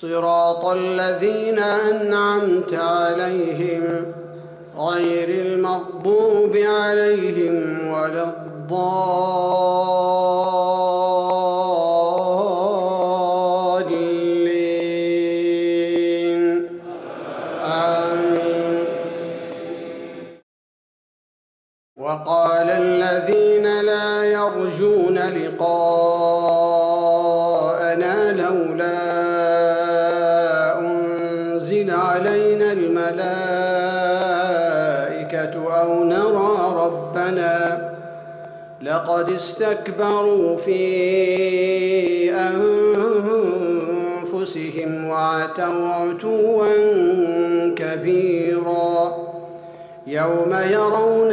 صراط الذين أنعمت عليهم غير المغضوب عليهم ولا الضالين. آمين. وقال الذين لا يرجون لقاءنا لولا أنزل علينا الملائكة أو نرى ربنا لقد استكبروا في أنفسهم وعتوا عتوا كبيرا يوم يرون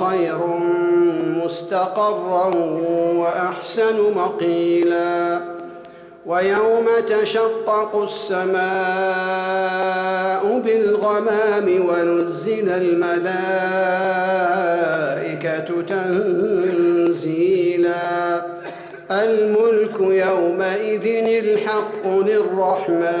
خير مستقرا وأحسن مقيلا. ويوم تشقق السماء بالغمام ونزل الملائكة تنزيلا. الملك يومئذ الحق للرحمن.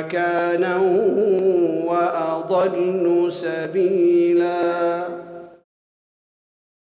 مكانا وأضل سبيلا.